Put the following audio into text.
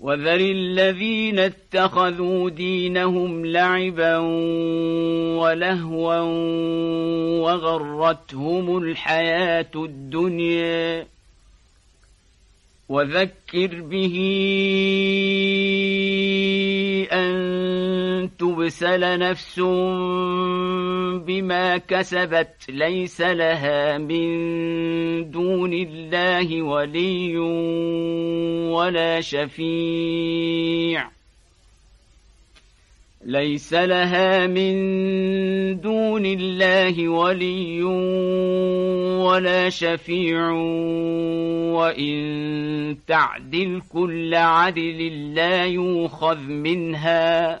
وذر الذين اتخذوا دينهم لعبا ولهوا وغرتهم الحياة الدنيا. وذكر به أن تبسل نفس بما كسبت ليس لها من دون الله ولي ولا شفيع. ليس لها من دون الله ولي ولا شفيع. وإن تعدل كل عدل لا يوخذ منها.